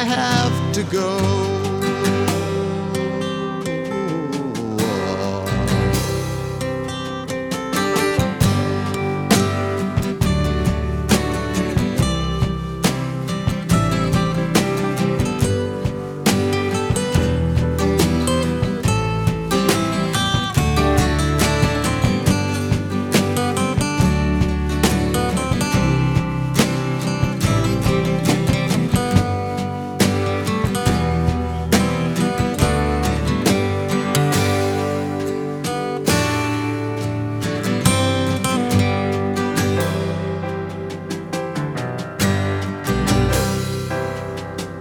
I have to go.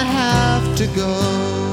I have to go.